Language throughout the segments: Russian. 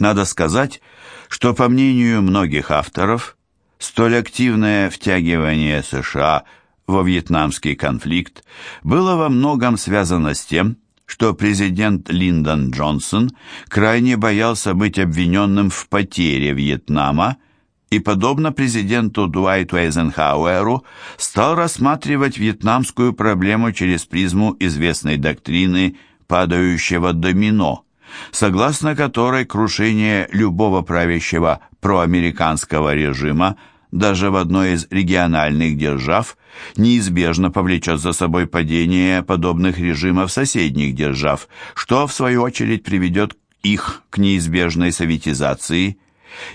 Надо сказать, что, по мнению многих авторов, столь активное втягивание США во вьетнамский конфликт было во многом связано с тем, что президент Линдон Джонсон крайне боялся быть обвиненным в потере Вьетнама и, подобно президенту Дуайту Эйзенхауэру, стал рассматривать вьетнамскую проблему через призму известной доктрины падающего домино, согласно которой крушение любого правящего проамериканского режима даже в одной из региональных держав неизбежно повлечет за собой падение подобных режимов соседних держав, что, в свою очередь, приведет их к неизбежной советизации.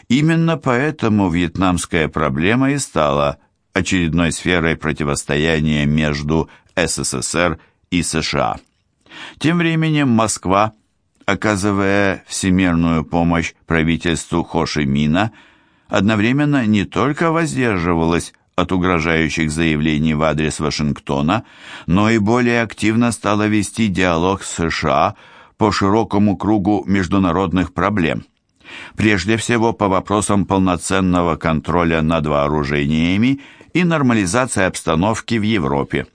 Именно поэтому вьетнамская проблема и стала очередной сферой противостояния между СССР и США. Тем временем Москва, оказывая всемирную помощь правительству Хо Ши Мина, одновременно не только воздерживалась от угрожающих заявлений в адрес Вашингтона, но и более активно стала вести диалог с США по широкому кругу международных проблем. Прежде всего по вопросам полноценного контроля над вооружениями и нормализации обстановки в Европе.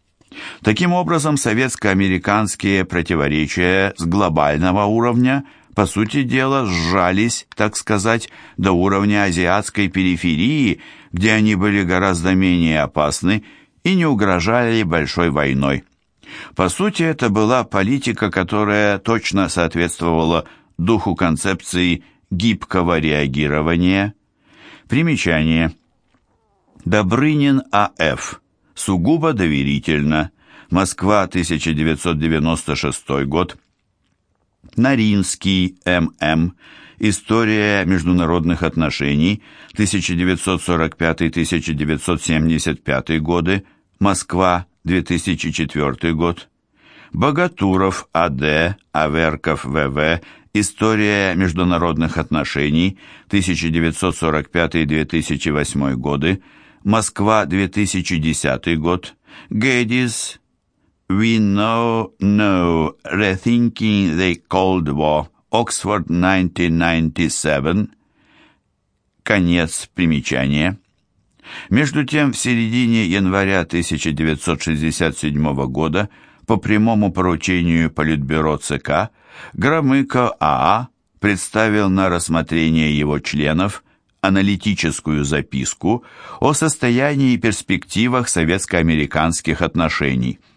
Таким образом, советско-американские противоречия с глобального уровня – по сути дела, сжались, так сказать, до уровня азиатской периферии, где они были гораздо менее опасны и не угрожали большой войной. По сути, это была политика, которая точно соответствовала духу концепции гибкого реагирования. Примечание. Добрынин А.Ф. Сугубо доверительно. Москва, 1996 год. Наринский М.М. История международных отношений 1945-1975 годы. Москва, 2004 год. Богатуров А.Д. Аверков В.В. История международных отношений 1945-2008 годы. Москва, 2010 год. Гэдис We Know No Rethinking the Cold War, Oxford 1997. Конец примечания. Между тем, в середине января 1967 года по прямому поручению Политбюро ЦК Громыко АА представил на рассмотрение его членов аналитическую записку о состоянии и перспективах советско-американских отношений –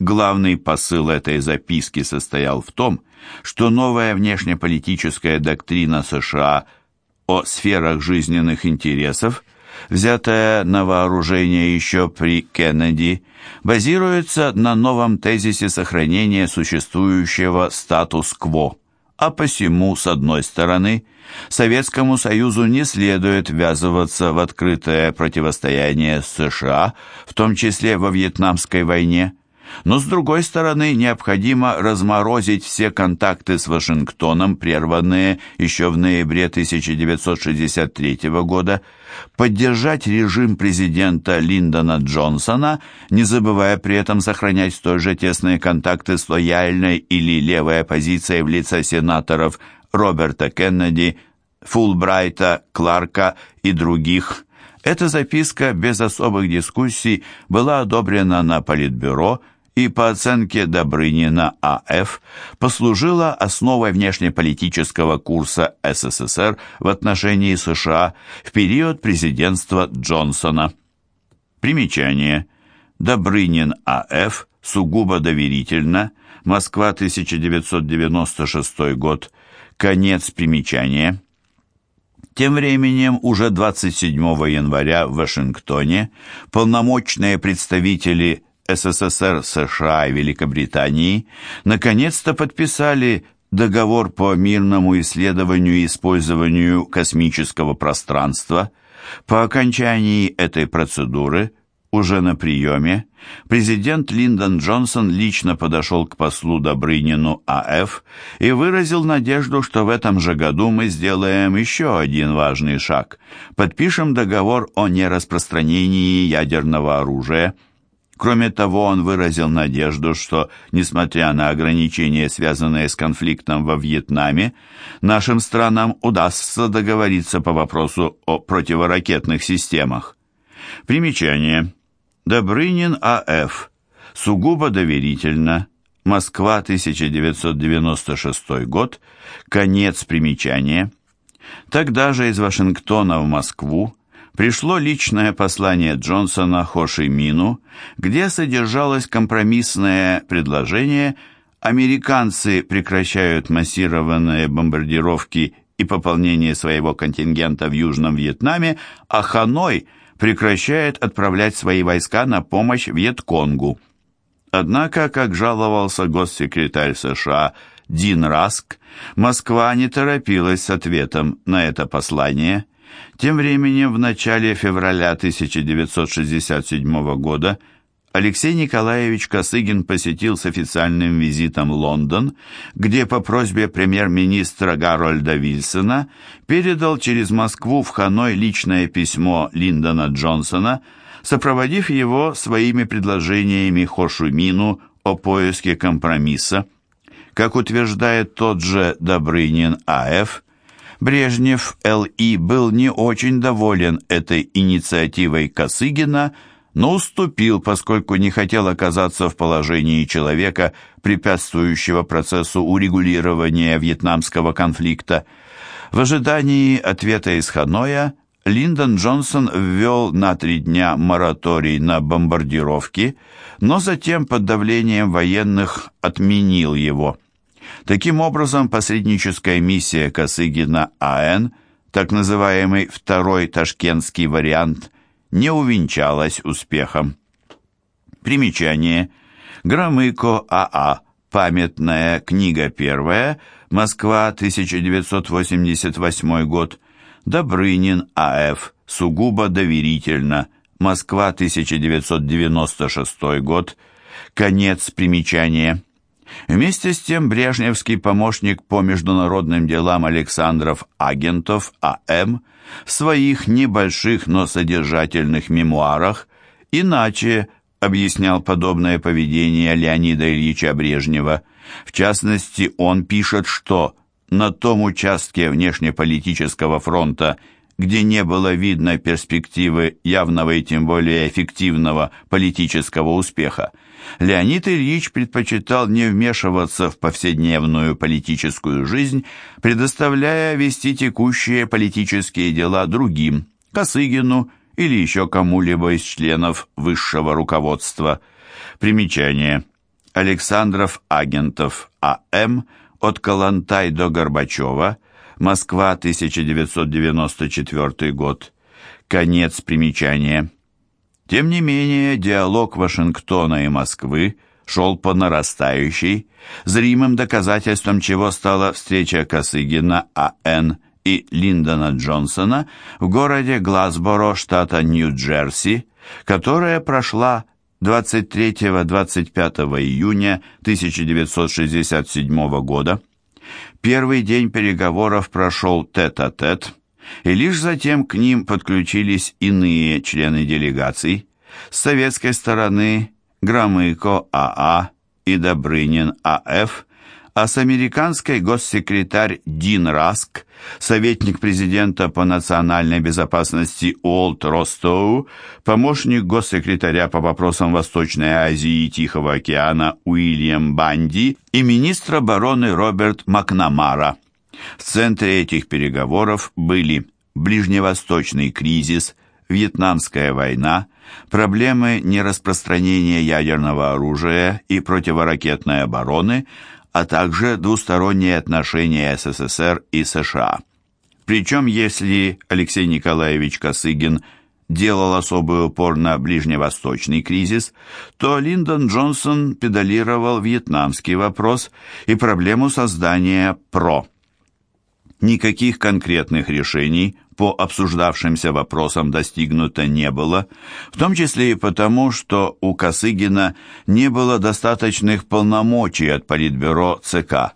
Главный посыл этой записки состоял в том, что новая внешнеполитическая доктрина США о сферах жизненных интересов, взятая на вооружение еще при Кеннеди, базируется на новом тезисе сохранения существующего статус-кво. А посему, с одной стороны, Советскому Союзу не следует ввязываться в открытое противостояние с США, в том числе во Вьетнамской войне, но, с другой стороны, необходимо разморозить все контакты с Вашингтоном, прерванные еще в ноябре 1963 года, поддержать режим президента Линдона Джонсона, не забывая при этом сохранять столь же тесные контакты с лояльной или левой оппозицией в лице сенаторов Роберта Кеннеди, Фулбрайта, Кларка и других. Эта записка без особых дискуссий была одобрена на Политбюро и, по оценке Добрынина А.Ф., послужила основой внешнеполитического курса СССР в отношении США в период президентства Джонсона. Примечание. Добрынин А.Ф. Сугубо доверительно. Москва, 1996 год. Конец примечания. Тем временем, уже 27 января в Вашингтоне полномочные представители СССР, США и Великобритании наконец-то подписали договор по мирному исследованию и использованию космического пространства. По окончании этой процедуры, уже на приеме, президент Линдон Джонсон лично подошел к послу Добрынину А.Ф. и выразил надежду, что в этом же году мы сделаем еще один важный шаг. Подпишем договор о нераспространении ядерного оружия – Кроме того, он выразил надежду, что, несмотря на ограничения, связанные с конфликтом во Вьетнаме, нашим странам удастся договориться по вопросу о противоракетных системах. Примечание. Добрынин А.Ф. Сугубо доверительно. Москва, 1996 год. Конец примечания. Тогда же из Вашингтона в Москву пришло личное послание Джонсона Хо Ши Мину, где содержалось компромиссное предложение «Американцы прекращают массированные бомбардировки и пополнение своего контингента в Южном Вьетнаме, а Ханой прекращает отправлять свои войска на помощь Вьетконгу». Однако, как жаловался госсекретарь США Дин Раск, Москва не торопилась с ответом на это послание – тем временем в начале февраля 1967 года Алексей Николаевич Косыгин посетил с официальным визитом Лондон, где по просьбе премьер-министра Гарольда Вильсона передал через Москву в Ханой личное письмо Линдона Джонсона, сопроводив его своими предложениями Хошумину о поиске компромисса. Как утверждает тот же Добрынин А.Ф., Брежнев Л.И. был не очень доволен этой инициативой Косыгина, но уступил, поскольку не хотел оказаться в положении человека, препятствующего процессу урегулирования вьетнамского конфликта. В ожидании ответа из Ханоя Линдон Джонсон ввел на три дня мораторий на бомбардировки, но затем под давлением военных отменил его. Таким образом, посредническая миссия Косыгина А.Н., так называемый второй ташкентский вариант, не увенчалась успехом. Примечание. Громыко А.А. Памятная книга первая. Москва, 1988 год. Добрынин А.Ф. Сугубо доверительно. Москва, 1996 год. Конец примечания. Вместе с тем брежневский помощник по международным делам Александров Агентов А.М. в своих небольших, но содержательных мемуарах иначе объяснял подобное поведение Леонида Ильича Брежнева. В частности, он пишет, что на том участке внешнеполитического фронта, где не было видно перспективы явного и тем более эффективного политического успеха, Леонид Ильич предпочитал не вмешиваться в повседневную политическую жизнь, предоставляя вести текущие политические дела другим, Косыгину или еще кому-либо из членов высшего руководства. Примечание. Александров Агентов А.М. От Калантай до Горбачева. Москва, 1994 год. Конец примечания. Тем не менее, диалог Вашингтона и Москвы шел по нарастающей, зримым доказательством чего стала встреча Косыгина А.Н. и Линдона Джонсона в городе Глазборо, штата Нью-Джерси, которая прошла 23-25 июня 1967 года. Первый день переговоров прошел тет-а-тет, -тет, и лишь затем к ним подключились иные члены делегаций. С советской стороны Громыко А.А. и Добрынин А.Ф., а с американской госсекретарь Дин Раск, советник президента по национальной безопасности Уолт Ростоу, помощник госсекретаря по вопросам Восточной Азии и Тихого океана Уильям Банди и министр обороны Роберт Макнамара. В центре этих переговоров были ближневосточный кризис, Вьетнамская война, проблемы нераспространения ядерного оружия и противоракетной обороны, а также двусторонние отношения СССР и США. Причем, если Алексей Николаевич Косыгин делал особый упор на ближневосточный кризис, то Линдон Джонсон педалировал вьетнамский вопрос и проблему создания ПРО – Никаких конкретных решений по обсуждавшимся вопросам достигнуто не было, в том числе и потому, что у Косыгина не было достаточных полномочий от Политбюро ЦК,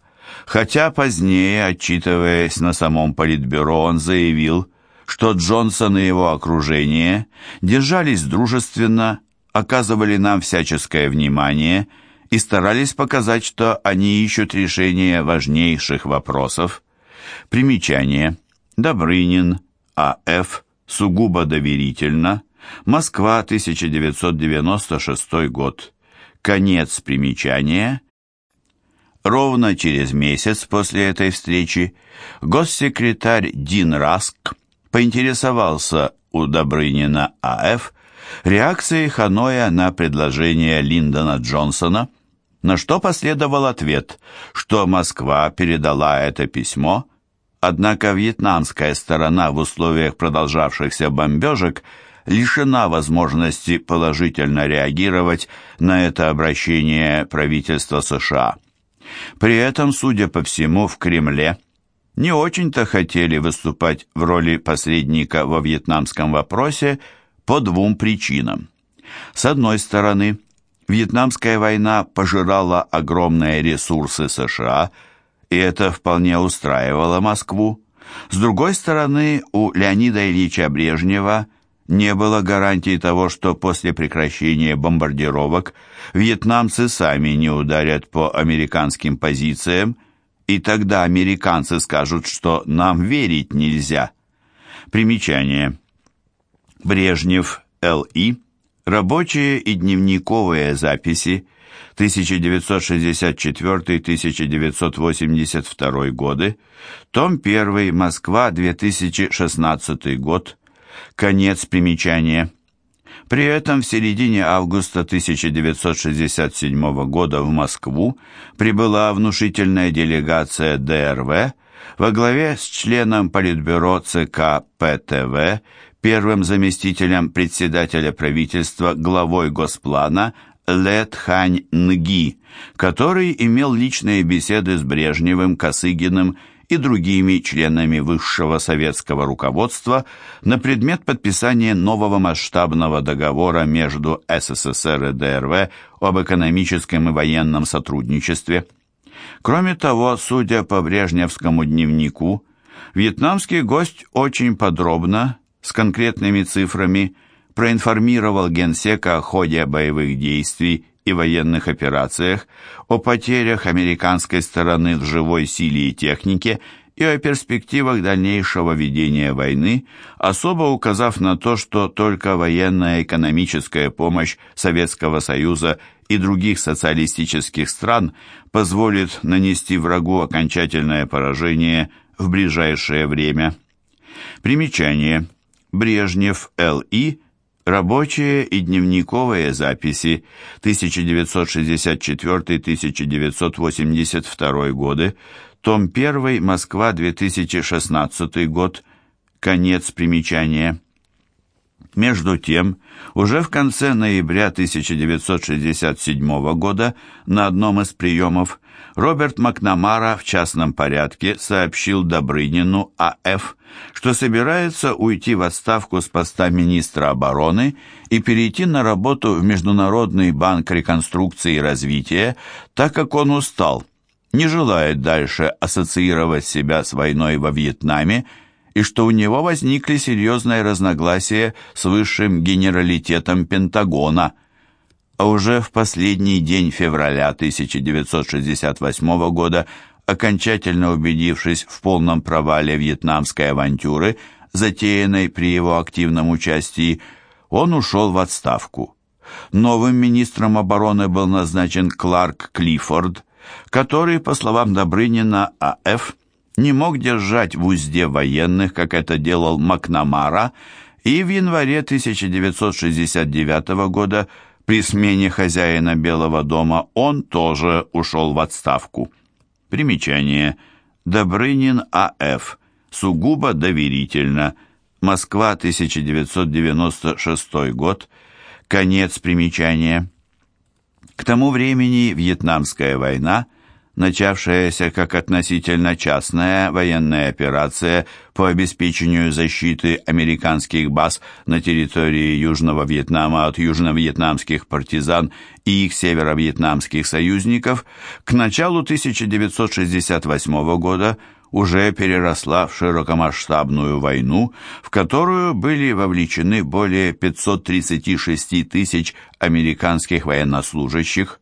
хотя позднее, отчитываясь на самом Политбюро, он заявил, что Джонсон и его окружение держались дружественно, оказывали нам всяческое внимание и старались показать, что они ищут решение важнейших вопросов. Примечание. Добрынин, А.Ф., сугубо доверительно, Москва, 1996 год. Конец примечания. Ровно через месяц после этой встречи госсекретарь Дин Раск поинтересовался у Добрынина А.Ф. реакцией Ханоя на предложение Линдона Джонсона, на что последовал ответ, что Москва передала это письмо, однако вьетнамская сторона в условиях продолжавшихся бомбежек лишена возможности положительно реагировать на это обращение правительства США. При этом, судя по всему, в Кремле не очень-то хотели выступать в роли посредника во вьетнамском вопросе по двум причинам. С одной стороны, Вьетнамская война пожирала огромные ресурсы США, и это вполне устраивало Москву. С другой стороны, у Леонида Ильича Брежнева не было гарантии того, что после прекращения бомбардировок вьетнамцы сами не ударят по американским позициям, и тогда американцы скажут, что нам верить нельзя. Примечание. Брежнев, Л.И. Рабочие и дневниковые записи 1964-1982 годы, том 1, Москва, 2016 год, Конец примечания. При этом в середине августа 1967 года в Москву прибыла внушительная делегация ДРВ во главе с членом Политбюро ЦК ПТВ, первым заместителем председателя правительства, главой Госплана Ле Тхань Нги, который имел личные беседы с Брежневым, Косыгиным и другими членами высшего советского руководства на предмет подписания нового масштабного договора между СССР и ДРВ об экономическом и военном сотрудничестве. Кроме того, судя по брежневскому дневнику, вьетнамский гость очень подробно, с конкретными цифрами, проинформировал генсека о ходе боевых действий и военных операциях, о потерях американской стороны в живой силе и технике и о перспективах дальнейшего ведения войны, особо указав на то, что только военная экономическая помощь Советского Союза и других социалистических стран позволит нанести врагу окончательное поражение в ближайшее время. Примечание. Брежнев Л.И. Рабочие и дневниковые записи 1964-1982 годы, том 1, Москва, 2016 год, конец примечания. Между тем, уже в конце ноября 1967 года на одном из приемов Роберт Макнамара в частном порядке сообщил Добрынину А.Ф., что собирается уйти в отставку с поста министра обороны и перейти на работу в Международный банк реконструкции и развития, так как он устал, не желает дальше ассоциировать себя с войной во Вьетнаме и что у него возникли серьезные разногласия с высшим генералитетом Пентагона. А уже в последний день февраля 1968 года, окончательно убедившись в полном провале вьетнамской авантюры, затеянной при его активном участии, он ушел в отставку. Новым министром обороны был назначен Кларк Клиффорд, который, по словам Добрынина А.Ф., не мог держать в узде военных, как это делал Макнамара, и в январе 1969 года при смене хозяина Белого дома он тоже ушел в отставку. Примечание. Добрынин А.Ф. Сугубо доверительно. Москва, 1996 год. Конец примечания. К тому времени Вьетнамская война начавшаяся как относительно частная военная операция по обеспечению защиты американских баз на территории Южного Вьетнама от южно-вьетнамских партизан и их северо-вьетнамских союзников, к началу 1968 года уже переросла в широкомасштабную войну, в которую были вовлечены более 536 тысяч американских военнослужащих.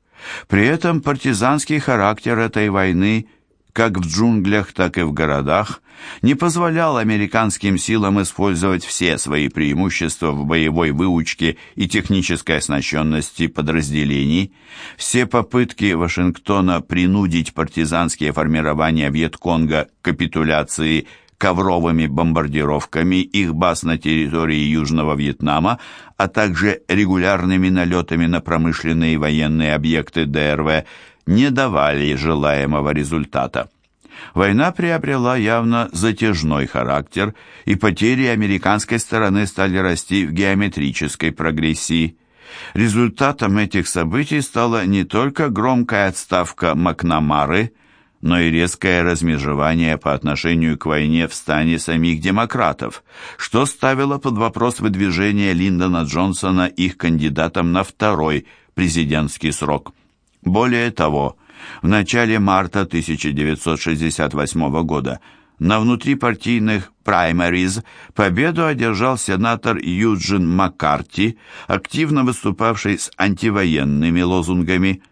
При этом партизанский характер этой войны – как в джунглях, так и в городах, не позволял американским силам использовать все свои преимущества в боевой выучке и технической оснащенности подразделений. Все попытки Вашингтона принудить партизанские формирования Вьетконга к капитуляции ковровыми бомбардировками их баз на территории Южного Вьетнама, а также регулярными налетами на промышленные и военные объекты ДРВ – не давали желаемого результата. Война приобрела явно затяжной характер, и потери американской стороны стали расти в геометрической прогрессии. Результатом этих событий стала не только громкая отставка Макнамары, но и резкое размежевание по отношению к войне в стане самих демократов, что ставило под вопрос выдвижение Линдона Джонсона их кандидатом на второй президентский срок. Более того, в начале марта 1968 года на внутрипартийных праймериз победу одержал сенатор Юджин Маккарти, активно выступавший с антивоенными лозунгами,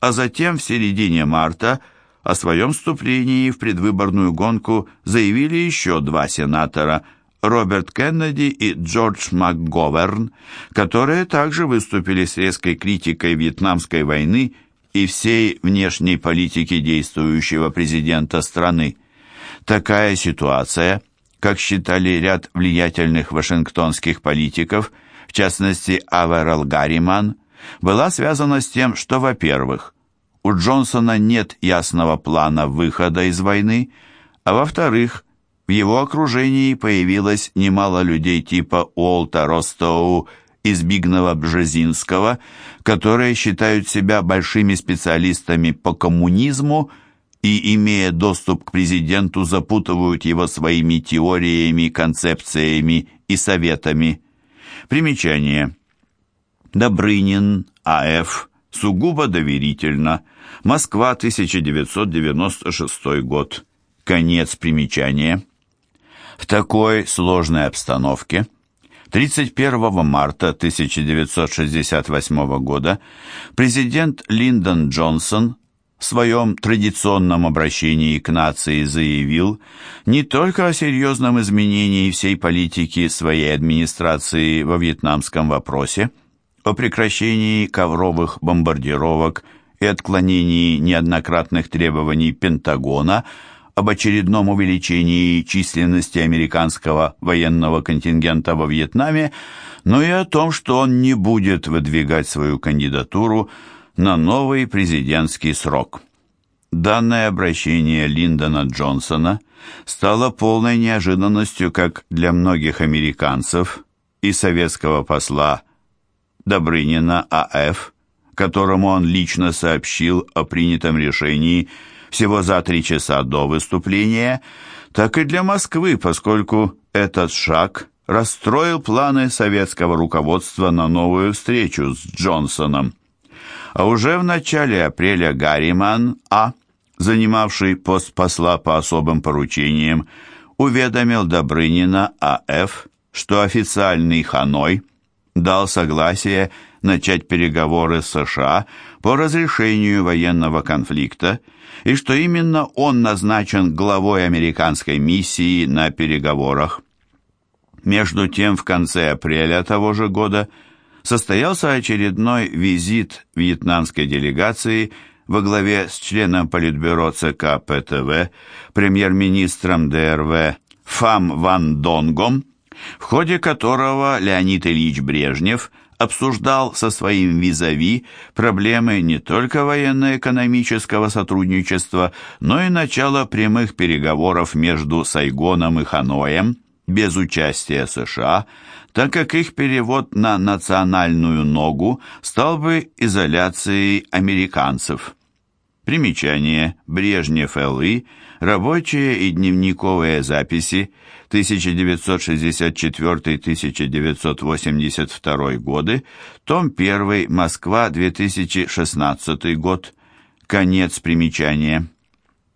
а затем в середине марта о своем вступлении в предвыборную гонку заявили еще два сенатора – Роберт Кеннеди и Джордж МакГоверн, которые также выступили с резкой критикой Вьетнамской войны и всей внешней политики действующего президента страны. Такая ситуация, как считали ряд влиятельных вашингтонских политиков, в частности Аверал Гарриман, была связана с тем, что, во-первых, у Джонсона нет ясного плана выхода из войны, а во-вторых, в его окружении появилось немало людей типа Уолта Ростоу из Бигнова-Бжезинского, которые считают себя большими специалистами по коммунизму и, имея доступ к президенту, запутывают его своими теориями, концепциями и советами. Примечание. Добрынин, А.Ф., сугубо доверительно. Москва, 1996 год. Конец примечания. В такой сложной обстановке 31 марта 1968 года президент Линдон Джонсон в своем традиционном обращении к нации заявил не только о серьезном изменении всей политики своей администрации во вьетнамском вопросе, о прекращении ковровых бомбардировок и отклонении неоднократных требований Пентагона – об очередном увеличении численности американского военного контингента во Вьетнаме, но и о том, что он не будет выдвигать свою кандидатуру на новый президентский срок. Данное обращение Линдона Джонсона стало полной неожиданностью как для многих американцев и советского посла Добрынина А.Ф., которому он лично сообщил о принятом решении – всего за три часа до выступления, так и для Москвы, поскольку этот шаг расстроил планы советского руководства на новую встречу с Джонсоном. А уже в начале апреля Гарриман А., занимавший пост посла по особым поручениям, уведомил Добрынина А.Ф., что официальный Ханой дал согласие начать переговоры с США по разрешению военного конфликта и что именно он назначен главой американской миссии на переговорах. Между тем, в конце апреля того же года состоялся очередной визит вьетнамской делегации во главе с членом Политбюро ЦК ПТВ, премьер-министром ДРВ Фам Ван Донгом, в ходе которого Леонид Ильич Брежнев – обсуждал со своим визави проблемы не только военно-экономического сотрудничества, но и начало прямых переговоров между Сайгоном и Ханоем без участия США, так как их перевод на национальную ногу стал бы изоляцией американцев. Примечание. Брежнев Л.И. Рабочие и дневниковые записи 1964-1982 годы, том 1, Москва, 2016 год, конец примечания.